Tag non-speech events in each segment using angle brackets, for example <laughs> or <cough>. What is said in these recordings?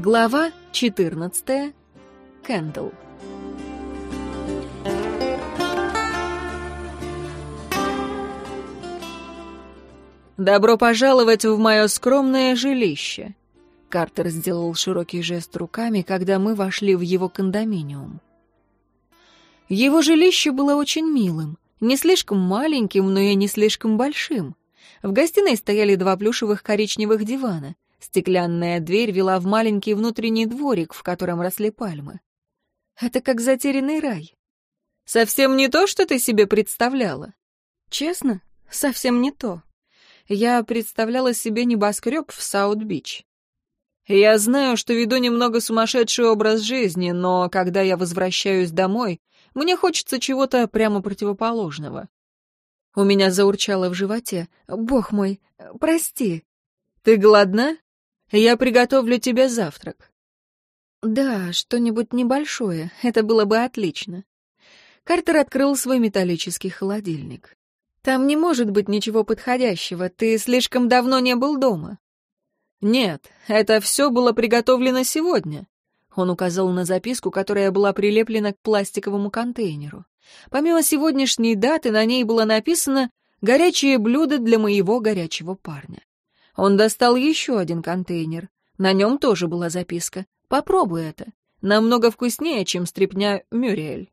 Глава 14. Кэндл. «Добро пожаловать в мое скромное жилище!» Картер сделал широкий жест руками, когда мы вошли в его кондоминиум. Его жилище было очень милым, не слишком маленьким, но и не слишком большим. В гостиной стояли два плюшевых коричневых дивана. Стеклянная дверь вела в маленький внутренний дворик, в котором росли пальмы. Это как затерянный рай. Совсем не то, что ты себе представляла. Честно, совсем не то. Я представляла себе небоскреб в Саут-Бич. Я знаю, что веду немного сумасшедший образ жизни, но когда я возвращаюсь домой, мне хочется чего-то прямо противоположного. У меня заурчало в животе. «Бог мой, прости». «Ты голодна? Я приготовлю тебе завтрак». «Да, что-нибудь небольшое. Это было бы отлично». Картер открыл свой металлический холодильник. «Там не может быть ничего подходящего. Ты слишком давно не был дома». «Нет, это все было приготовлено сегодня». Он указал на записку, которая была прилеплена к пластиковому контейнеру. Помимо сегодняшней даты, на ней было написано «Горячее блюдо для моего горячего парня». Он достал еще один контейнер. На нем тоже была записка. «Попробуй это. Намного вкуснее, чем стрипня Мюриэль».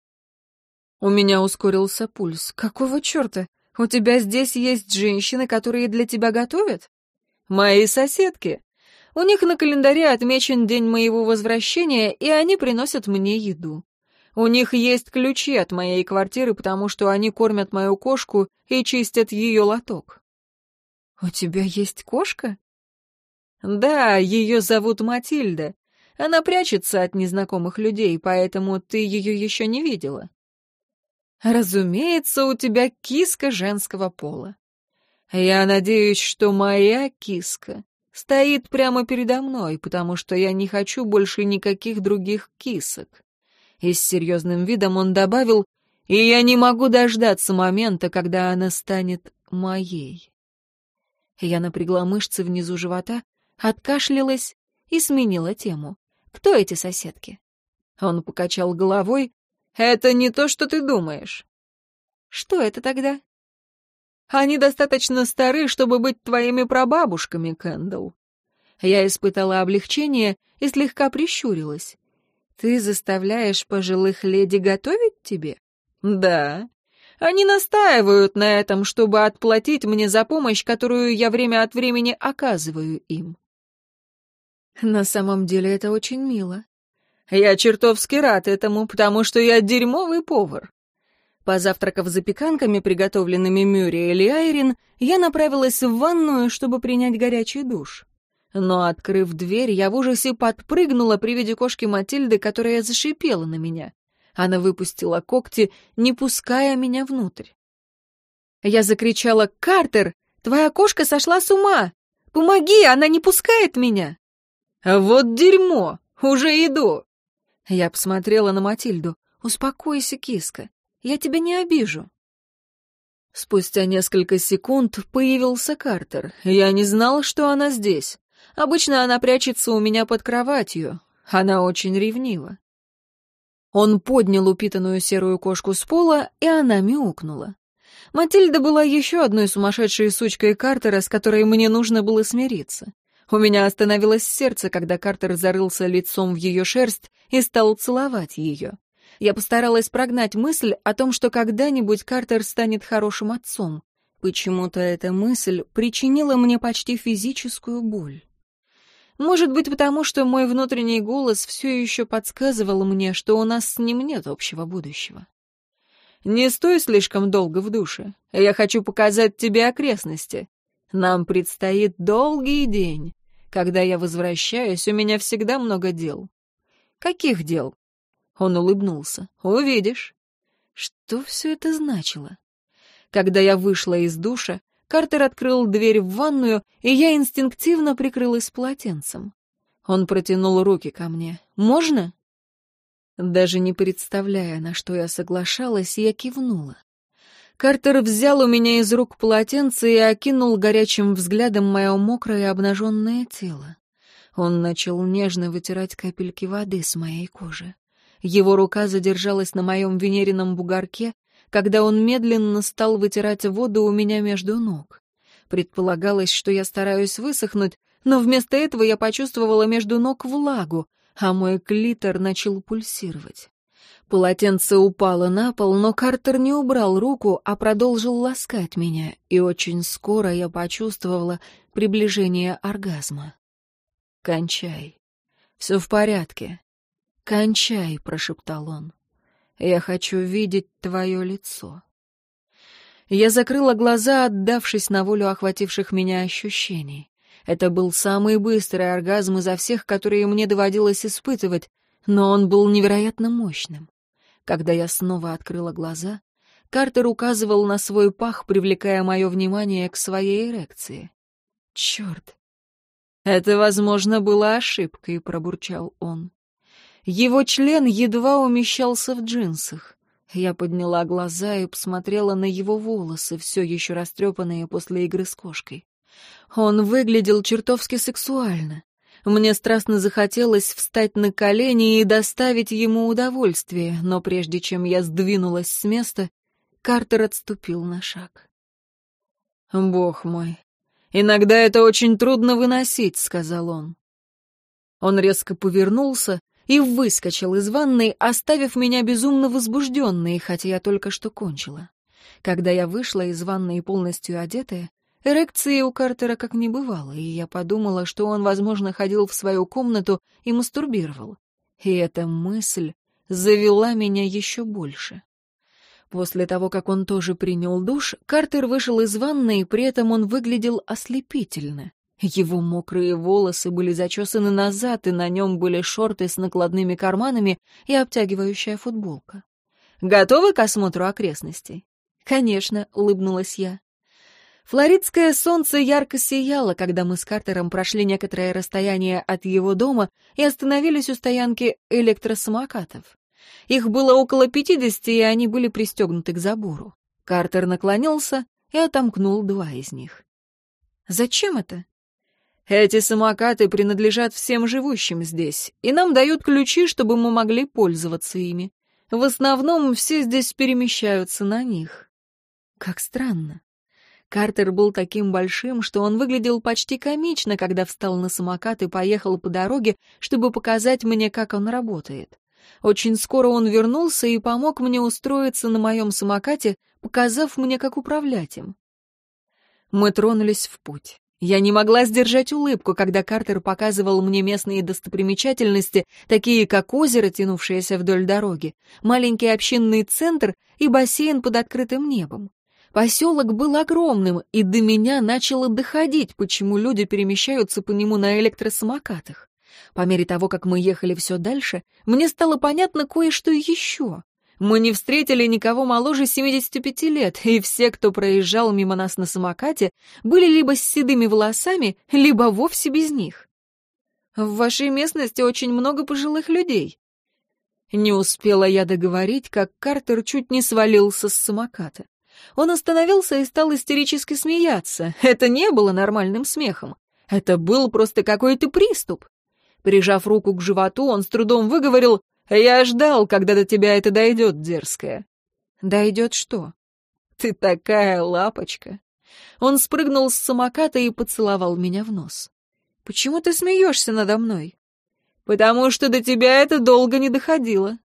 У меня ускорился пульс. «Какого черта? У тебя здесь есть женщины, которые для тебя готовят?» «Мои соседки. У них на календаре отмечен день моего возвращения, и они приносят мне еду. У них есть ключи от моей квартиры, потому что они кормят мою кошку и чистят ее лоток. У тебя есть кошка? Да, ее зовут Матильда. Она прячется от незнакомых людей, поэтому ты ее еще не видела. Разумеется, у тебя киска женского пола. Я надеюсь, что моя киска стоит прямо передо мной, потому что я не хочу больше никаких других кисок. И с серьезным видом он добавил, «И я не могу дождаться момента, когда она станет моей». Я напрягла мышцы внизу живота, откашлялась и сменила тему. «Кто эти соседки?» Он покачал головой. «Это не то, что ты думаешь». «Что это тогда?» «Они достаточно стары, чтобы быть твоими прабабушками, Кэндалл». Я испытала облегчение и слегка прищурилась. Ты заставляешь пожилых леди готовить тебе? Да. Они настаивают на этом, чтобы отплатить мне за помощь, которую я время от времени оказываю им. На самом деле это очень мило. Я чертовски рад этому, потому что я дерьмовый повар. Позавтракав запеканками, приготовленными Мюри или Айрин, я направилась в ванную, чтобы принять горячий душ. Но, открыв дверь, я в ужасе подпрыгнула при виде кошки Матильды, которая зашипела на меня. Она выпустила когти, не пуская меня внутрь. Я закричала «Картер, твоя кошка сошла с ума! Помоги, она не пускает меня!» «Вот дерьмо! Уже иду!» Я посмотрела на Матильду. «Успокойся, киска, я тебя не обижу». Спустя несколько секунд появился Картер. Я не знал, что она здесь. Обычно она прячется у меня под кроватью. Она очень ревнива. Он поднял упитанную серую кошку с пола, и она мяукнула. Матильда была еще одной сумасшедшей сучкой Картера, с которой мне нужно было смириться. У меня остановилось сердце, когда Картер зарылся лицом в ее шерсть и стал целовать ее. Я постаралась прогнать мысль о том, что когда-нибудь Картер станет хорошим отцом. Почему-то эта мысль причинила мне почти физическую боль. Может быть, потому что мой внутренний голос все еще подсказывал мне, что у нас с ним нет общего будущего. «Не стой слишком долго в душе. Я хочу показать тебе окрестности. Нам предстоит долгий день. Когда я возвращаюсь, у меня всегда много дел». «Каких дел?» Он улыбнулся. «Увидишь». Что все это значило? Когда я вышла из душа, Картер открыл дверь в ванную, и я инстинктивно прикрылась полотенцем. Он протянул руки ко мне. «Можно?» Даже не представляя, на что я соглашалась, я кивнула. Картер взял у меня из рук полотенце и окинул горячим взглядом мое мокрое обнаженное тело. Он начал нежно вытирать капельки воды с моей кожи. Его рука задержалась на моем венерином бугорке, когда он медленно стал вытирать воду у меня между ног. Предполагалось, что я стараюсь высохнуть, но вместо этого я почувствовала между ног влагу, а мой клитор начал пульсировать. Полотенце упало на пол, но Картер не убрал руку, а продолжил ласкать меня, и очень скоро я почувствовала приближение оргазма. «Кончай. Все в порядке. Кончай», — прошептал он. «Я хочу видеть твое лицо». Я закрыла глаза, отдавшись на волю охвативших меня ощущений. Это был самый быстрый оргазм изо всех, которые мне доводилось испытывать, но он был невероятно мощным. Когда я снова открыла глаза, Картер указывал на свой пах, привлекая мое внимание к своей эрекции. «Черт! Это, возможно, была ошибкой», — пробурчал он. Его член едва умещался в джинсах. Я подняла глаза и посмотрела на его волосы, все еще растрепанные после игры с кошкой. Он выглядел чертовски сексуально. Мне страстно захотелось встать на колени и доставить ему удовольствие, но прежде чем я сдвинулась с места, Картер отступил на шаг. «Бог мой, иногда это очень трудно выносить», — сказал он. Он резко повернулся и выскочил из ванной, оставив меня безумно возбужденной, хотя я только что кончила. Когда я вышла из ванной полностью одетая, Эрекции у Картера как не бывало, и я подумала, что он, возможно, ходил в свою комнату и мастурбировал. И эта мысль завела меня еще больше. После того, как он тоже принял душ, Картер вышел из ванной, и при этом он выглядел ослепительно. Его мокрые волосы были зачесаны назад, и на нем были шорты с накладными карманами и обтягивающая футболка. «Готовы к осмотру окрестностей?» «Конечно», — улыбнулась я. Флоридское солнце ярко сияло, когда мы с Картером прошли некоторое расстояние от его дома и остановились у стоянки электросамокатов. Их было около пятидесяти, и они были пристегнуты к забору. Картер наклонился и отомкнул два из них. «Зачем это?» «Эти самокаты принадлежат всем живущим здесь, и нам дают ключи, чтобы мы могли пользоваться ими. В основном все здесь перемещаются на них». «Как странно. Картер был таким большим, что он выглядел почти комично, когда встал на самокат и поехал по дороге, чтобы показать мне, как он работает. Очень скоро он вернулся и помог мне устроиться на моем самокате, показав мне, как управлять им. Мы тронулись в путь. Я не могла сдержать улыбку, когда Картер показывал мне местные достопримечательности, такие как озеро, тянувшееся вдоль дороги, маленький общинный центр и бассейн под открытым небом. Поселок был огромным, и до меня начало доходить, почему люди перемещаются по нему на электросамокатах. По мере того, как мы ехали все дальше, мне стало понятно кое-что еще. Мы не встретили никого моложе 75 лет, и все, кто проезжал мимо нас на самокате, были либо с седыми волосами, либо вовсе без них. В вашей местности очень много пожилых людей. Не успела я договорить, как Картер чуть не свалился с самоката. Он остановился и стал истерически смеяться. Это не было нормальным смехом. Это был просто какой-то приступ. Прижав руку к животу, он с трудом выговорил «Я ждал, когда до тебя это дойдет, дерзкая». «Дойдет что?» «Ты такая лапочка». Он спрыгнул с самоката и поцеловал меня в нос. «Почему ты смеешься надо мной?» «Потому что до тебя это долго не доходило».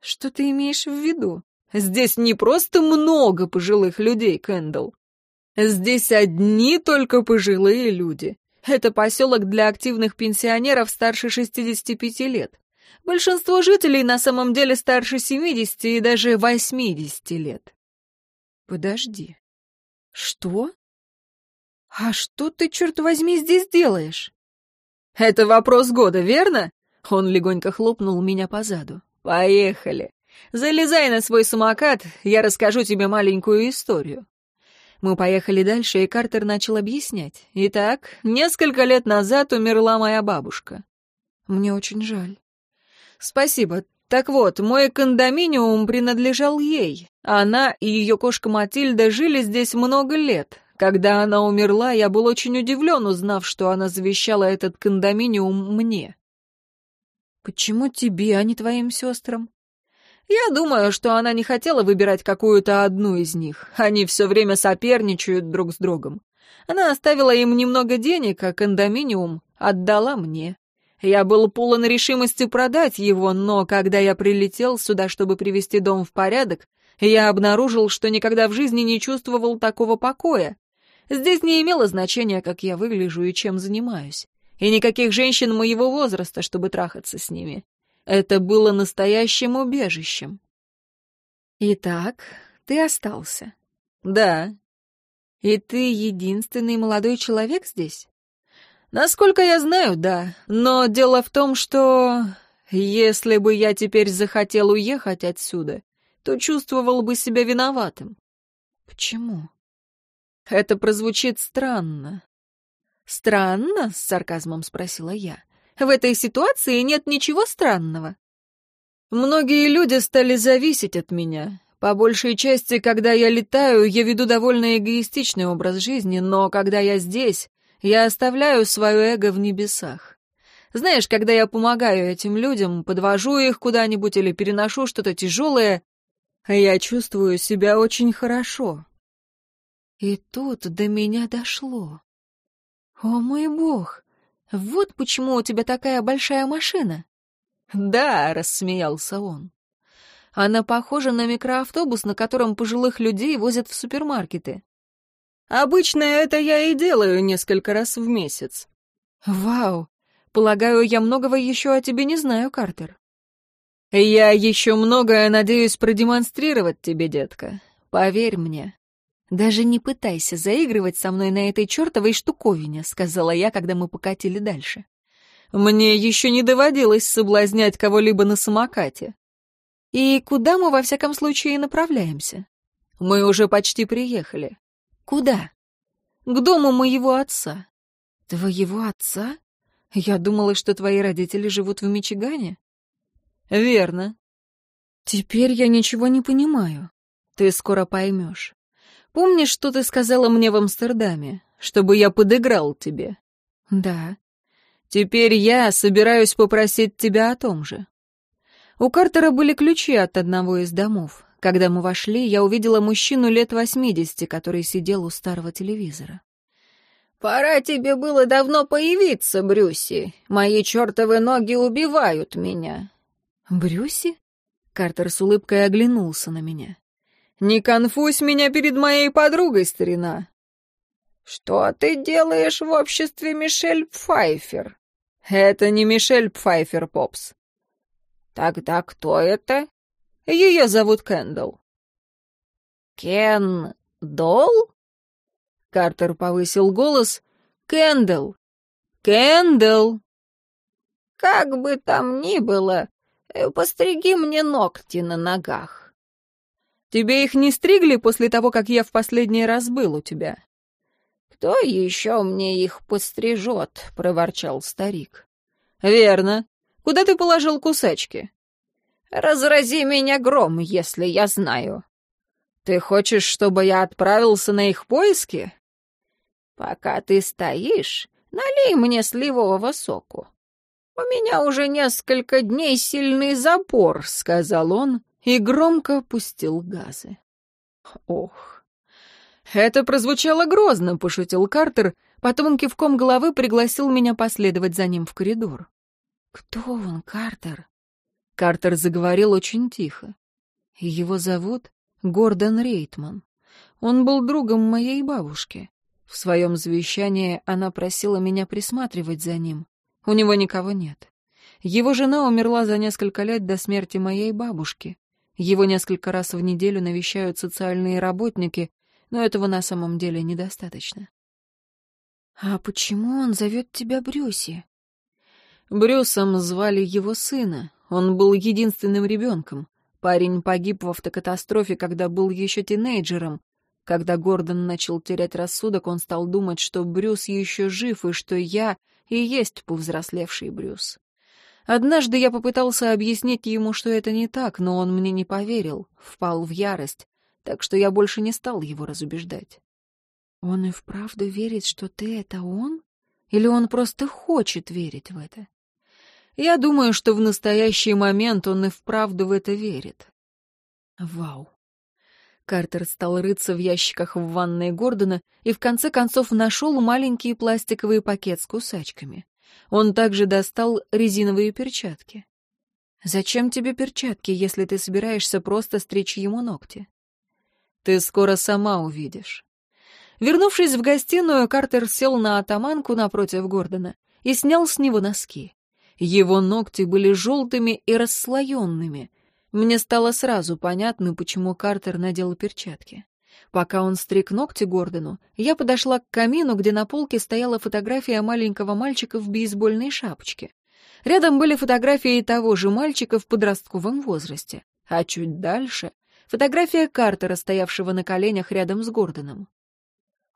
«Что ты имеешь в виду?» Здесь не просто много пожилых людей, Кэндалл. Здесь одни только пожилые люди. Это поселок для активных пенсионеров старше 65 лет. Большинство жителей на самом деле старше 70 и даже 80 лет. Подожди. Что? А что ты, черт возьми, здесь делаешь? Это вопрос года, верно? Он легонько хлопнул меня по заду. Поехали. Залезай на свой самокат, я расскажу тебе маленькую историю. Мы поехали дальше, и Картер начал объяснять. Итак, несколько лет назад умерла моя бабушка. Мне очень жаль. Спасибо. Так вот, мой кондоминиум принадлежал ей. Она и ее кошка Матильда жили здесь много лет. Когда она умерла, я был очень удивлен, узнав, что она завещала этот кондоминиум мне. Почему тебе, а не твоим сестрам? Я думаю, что она не хотела выбирать какую-то одну из них. Они все время соперничают друг с другом. Она оставила им немного денег, а кондоминиум отдала мне. Я был полон решимости продать его, но когда я прилетел сюда, чтобы привести дом в порядок, я обнаружил, что никогда в жизни не чувствовал такого покоя. Здесь не имело значения, как я выгляжу и чем занимаюсь. И никаких женщин моего возраста, чтобы трахаться с ними. Это было настоящим убежищем. Итак, ты остался. Да. И ты единственный молодой человек здесь? Насколько я знаю, да. Но дело в том, что если бы я теперь захотел уехать отсюда, то чувствовал бы себя виноватым. Почему? Это прозвучит странно. Странно? С сарказмом спросила я. В этой ситуации нет ничего странного. Многие люди стали зависеть от меня. По большей части, когда я летаю, я веду довольно эгоистичный образ жизни, но когда я здесь, я оставляю свое эго в небесах. Знаешь, когда я помогаю этим людям, подвожу их куда-нибудь или переношу что-то тяжелое, я чувствую себя очень хорошо. И тут до меня дошло. О мой бог, вот почему у тебя такая большая машина. Да, рассмеялся он. Она похожа на микроавтобус, на котором пожилых людей возят в супермаркеты. Обычно это я и делаю несколько раз в месяц. Вау! Полагаю, я многого еще о тебе не знаю, Картер. Я еще многое надеюсь продемонстрировать тебе, детка. Поверь мне. Даже не пытайся заигрывать со мной на этой чертовой штуковине, сказала я, когда мы покатили дальше. Мне еще не доводилось соблазнять кого-либо на самокате. И куда мы во всяком случае направляемся? Мы уже почти приехали. Куда? К дому моего отца. Твоего отца? Я думала, что твои родители живут в Мичигане. Верно. Теперь я ничего не понимаю. Ты скоро поймешь. Помнишь, что ты сказала мне в Амстердаме? Чтобы я подыграл тебе. Да. Теперь я собираюсь попросить тебя о том же. У Картера были ключи от одного из домов. Когда мы вошли, я увидела мужчину лет восьмидесяти, который сидел у старого телевизора. «Пора тебе было давно появиться, Брюси. Мои чертовы ноги убивают меня». «Брюси?» Картер с улыбкой оглянулся на меня. «Не конфузь меня перед моей подругой, старина». «Что ты делаешь в обществе Мишель Пфайфер?» «Это не Мишель Пфайфер, Попс». «Тогда кто это?» Ее зовут Кэндалл». «Кен Дол?» Картер повысил голос. «Кэндалл! Кэндалл!» «Как бы там ни было, э, постриги мне ногти на ногах». «Тебе их не стригли после того, как я в последний раз был у тебя?» «Кто еще мне их пострижет?» — проворчал старик. «Верно. Куда ты положил кусачки?» Разрази меня гром, если я знаю. Ты хочешь, чтобы я отправился на их поиски? Пока ты стоишь, налей мне сливового соку. У меня уже несколько дней сильный запор, сказал он и громко пустил газы. Ох. Это прозвучало грозно, пошутил Картер, потом кивком головы пригласил меня последовать за ним в коридор. Кто он, Картер? Картер заговорил очень тихо. Его зовут Гордон Рейтман. Он был другом моей бабушки. В своем завещании она просила меня присматривать за ним. У него никого нет. Его жена умерла за несколько лет до смерти моей бабушки. Его несколько раз в неделю навещают социальные работники, но этого на самом деле недостаточно. «А почему он зовет тебя Брюси?» Брюсом звали его сына, он был единственным ребенком. Парень погиб в автокатастрофе, когда был еще тинейджером. Когда Гордон начал терять рассудок, он стал думать, что Брюс еще жив, и что я и есть повзрослевший Брюс. Однажды я попытался объяснить ему, что это не так, но он мне не поверил, впал в ярость, так что я больше не стал его разубеждать. Он и вправду верит, что ты — это он? Или он просто хочет верить в это? Я думаю, что в настоящий момент он и вправду в это верит. Вау. Картер стал рыться в ящиках в ванной Гордона и в конце концов нашел маленький пластиковый пакет с кусачками. Он также достал резиновые перчатки. «Зачем тебе перчатки, если ты собираешься просто стричь ему ногти?» «Ты скоро сама увидишь». Вернувшись в гостиную, Картер сел на атаманку напротив Гордона и снял с него носки. Его ногти были желтыми и расслоенными. Мне стало сразу понятно, почему Картер надел перчатки. Пока он стриг ногти Гордону, я подошла к камину, где на полке стояла фотография маленького мальчика в бейсбольной шапочке. Рядом были фотографии того же мальчика в подростковом возрасте, а чуть дальше — фотография Картера, стоявшего на коленях рядом с Гордоном.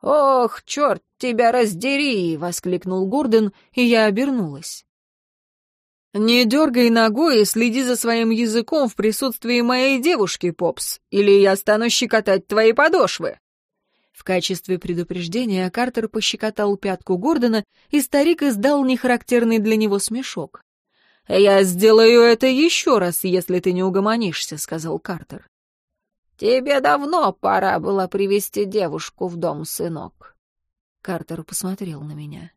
«Ох, черт тебя раздери!» — воскликнул Гордон, и я обернулась. «Не дергай ногой и следи за своим языком в присутствии моей девушки, Попс, или я стану щекотать твои подошвы!» В качестве предупреждения Картер пощекотал пятку Гордона, и старик издал нехарактерный для него смешок. «Я сделаю это еще раз, если ты не угомонишься», — сказал Картер. «Тебе давно пора было привести девушку в дом, сынок». Картер посмотрел на меня.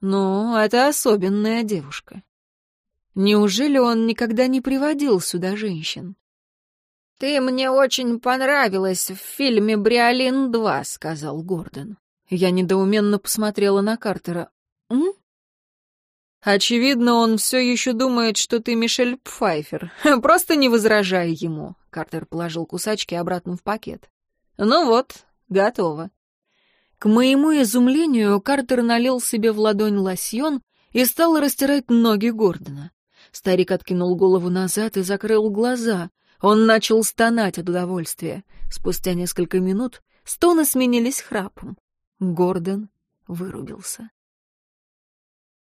«Ну, это особенная девушка. Неужели он никогда не приводил сюда женщин?» «Ты мне очень понравилась в фильме «Бриолин 2», — сказал Гордон. Я недоуменно посмотрела на Картера. «М?» «Очевидно, он все еще думает, что ты Мишель Пфайфер. <laughs> Просто не возражай ему», — Картер положил кусачки обратно в пакет. «Ну вот, готово». К моему изумлению, Картер налил себе в ладонь лосьон и стал растирать ноги Гордона. Старик откинул голову назад и закрыл глаза. Он начал стонать от удовольствия. Спустя несколько минут стоны сменились храпом. Гордон вырубился.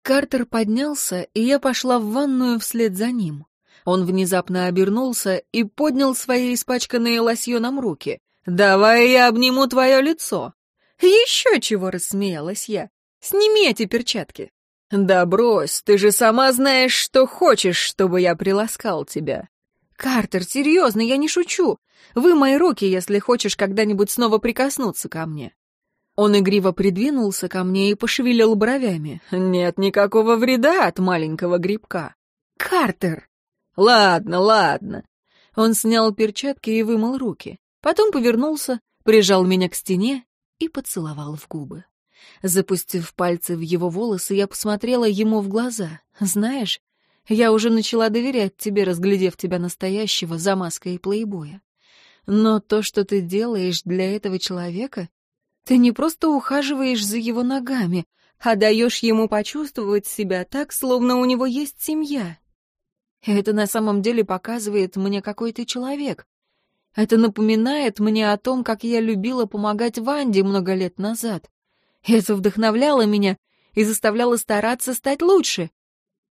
Картер поднялся, и я пошла в ванную вслед за ним. Он внезапно обернулся и поднял свои испачканные лосьоном руки. «Давай я обниму твое лицо!» «Еще чего!» — рассмеялась я. «Сними эти перчатки!» «Да брось, ты же сама знаешь, что хочешь, чтобы я приласкал тебя!» «Картер, серьезно, я не шучу. Вы мои руки, если хочешь когда-нибудь снова прикоснуться ко мне». Он игриво придвинулся ко мне и пошевелил бровями. «Нет никакого вреда от маленького грибка». «Картер!» «Ладно, ладно». Он снял перчатки и вымыл руки. Потом повернулся, прижал меня к стене и поцеловал в губы. Запустив пальцы в его волосы, я посмотрела ему в глаза. «Знаешь, я уже начала доверять тебе, разглядев тебя настоящего за маской плейбоя. Но то, что ты делаешь для этого человека, ты не просто ухаживаешь за его ногами, а даешь ему почувствовать себя так, словно у него есть семья. это на самом деле показывает мне, какой ты человек. Это напоминает мне о том, как я любила помогать Ванде много лет назад. Это вдохновляло меня и заставляло стараться стать лучше.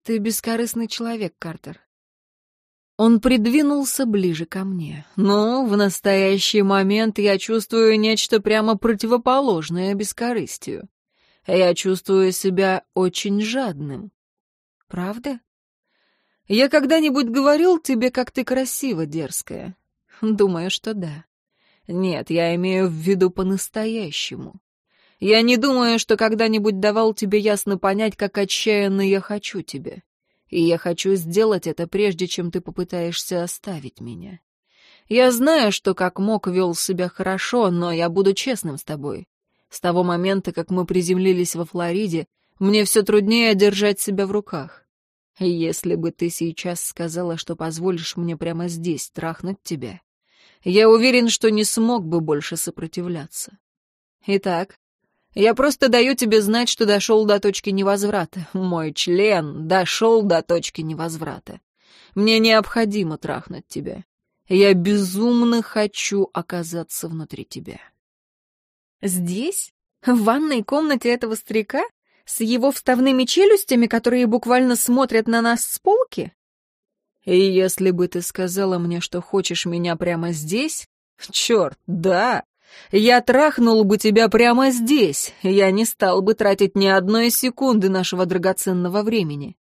Ты бескорыстный человек, Картер. Он придвинулся ближе ко мне. Но в настоящий момент я чувствую нечто прямо противоположное бескорыстию. Я чувствую себя очень жадным. Правда? Я когда-нибудь говорил тебе, как ты красива, дерзкая? Думаю, что да. Нет, я имею в виду по-настоящему. Я не думаю, что когда-нибудь давал тебе ясно понять, как отчаянно я хочу тебя и я хочу сделать это, прежде чем ты попытаешься оставить меня. Я знаю, что как мог вел себя хорошо, но я буду честным с тобой. С того момента, как мы приземлились во Флориде, мне все труднее держать себя в руках. Если бы ты сейчас сказала, что позволишь мне прямо здесь трахнуть тебя, я уверен, что не смог бы больше сопротивляться. Итак, я просто даю тебе знать, что дошел до точки невозврата. Мой член дошел до точки невозврата. Мне необходимо трахнуть тебя. Я безумно хочу оказаться внутри тебя. Здесь? В ванной комнате этого старика? С его вставными челюстями, которые буквально смотрят на нас с полки? И если бы ты сказала мне, что хочешь меня прямо здесь... Черт, да! Я трахнул бы тебя прямо здесь, я не стал бы тратить ни одной секунды нашего драгоценного времени.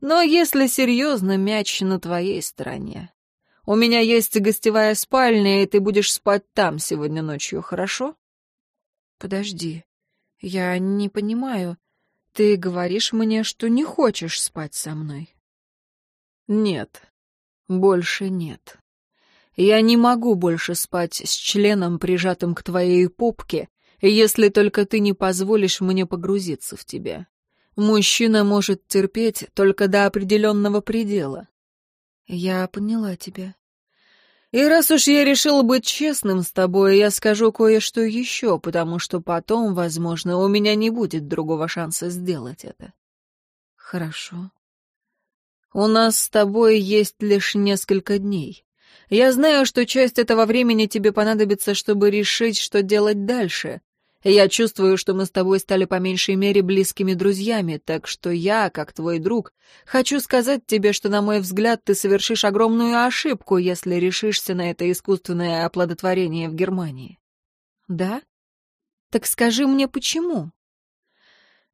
Но если серьезно, мяч на твоей стороне. У меня есть гостевая спальня, и ты будешь спать там сегодня ночью, хорошо? Подожди, я не понимаю. Ты говоришь мне, что не хочешь спать со мной? Нет, больше нет. Я не могу больше спать с членом, прижатым к твоей попке, если только ты не позволишь мне погрузиться в тебя. Мужчина может терпеть только до определенного предела. Я поняла тебя. И раз уж я решил быть честным с тобой, я скажу кое-что еще, потому что потом, возможно, у меня не будет другого шанса сделать это. Хорошо. У нас с тобой есть лишь несколько дней. Я знаю, что часть этого времени тебе понадобится, чтобы решить, что делать дальше. Я чувствую, что мы с тобой стали по меньшей мере близкими друзьями, так что я, как твой друг, хочу сказать тебе, что, на мой взгляд, ты совершишь огромную ошибку, если решишься на это искусственное оплодотворение в Германии. Да? Так скажи мне, почему?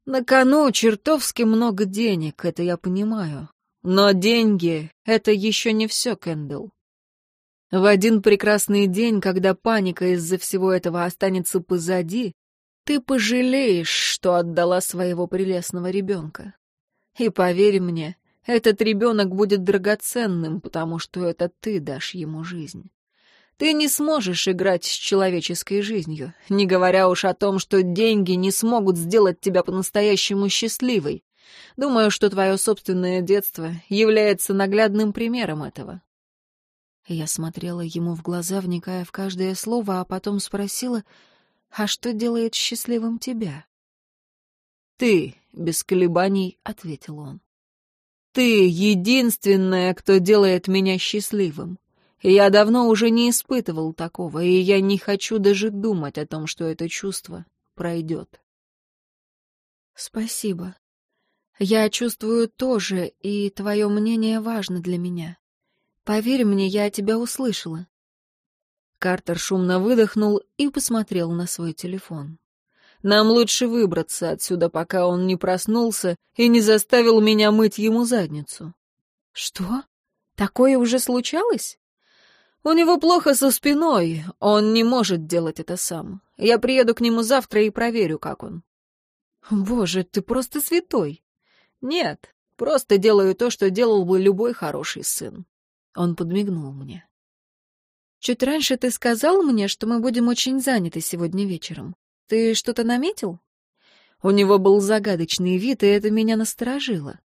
На кону чертовски много денег, это я понимаю. Но деньги — это еще не все, Кэндалл. В один прекрасный день, когда паника из-за всего этого останется позади, ты пожалеешь, что отдала своего прелестного ребенка. И поверь мне, этот ребенок будет драгоценным, потому что это ты дашь ему жизнь. Ты не сможешь играть с человеческой жизнью, не говоря уж о том, что деньги не смогут сделать тебя по-настоящему счастливой. Думаю, что твое собственное детство является наглядным примером этого. Я смотрела ему в глаза, вникая в каждое слово, а потом спросила, «А что делает счастливым тебя?» «Ты», — без колебаний ответил он. «Ты единственная, кто делает меня счастливым. Я давно уже не испытывал такого, и я не хочу даже думать о том, что это чувство пройдет». «Спасибо. Я чувствую тоже, и твое мнение важно для меня. Поверь мне, я тебя услышала. Картер шумно выдохнул и посмотрел на свой телефон. Нам лучше выбраться отсюда, пока он не проснулся и не заставил меня мыть ему задницу. Что? Такое уже случалось? У него плохо со спиной, он не может делать это сам. Я приеду к нему завтра и проверю, как он. Боже, ты просто святой. Нет, просто делаю то, что делал бы любой хороший сын. Он подмигнул мне. «Чуть раньше ты сказал мне, что мы будем очень заняты сегодня вечером. Ты что-то наметил?» У него был загадочный вид, и это меня насторожило.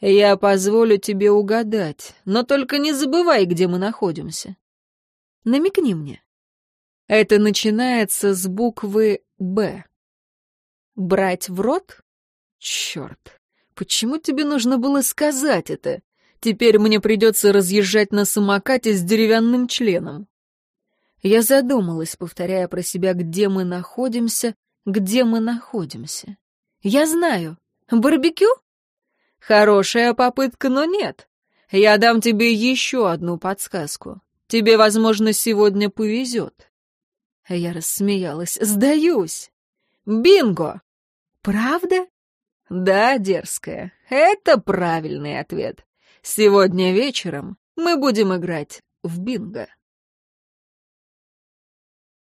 «Я позволю тебе угадать, но только не забывай, где мы находимся». «Намекни мне». Это начинается с буквы «Б». «Брать в рот?» «Черт, почему тебе нужно было сказать это? Теперь мне придется разъезжать на самокате с деревянным членом. Я задумалась, повторяя про себя, где мы находимся, где мы находимся. Я знаю. Барбекю? Хорошая попытка, но нет. Я дам тебе еще одну подсказку. Тебе, возможно, сегодня повезет. Я рассмеялась. Сдаюсь. Бинго! Правда? Да, дерзкая. Это правильный ответ. Сегодня вечером мы будем играть в бинго.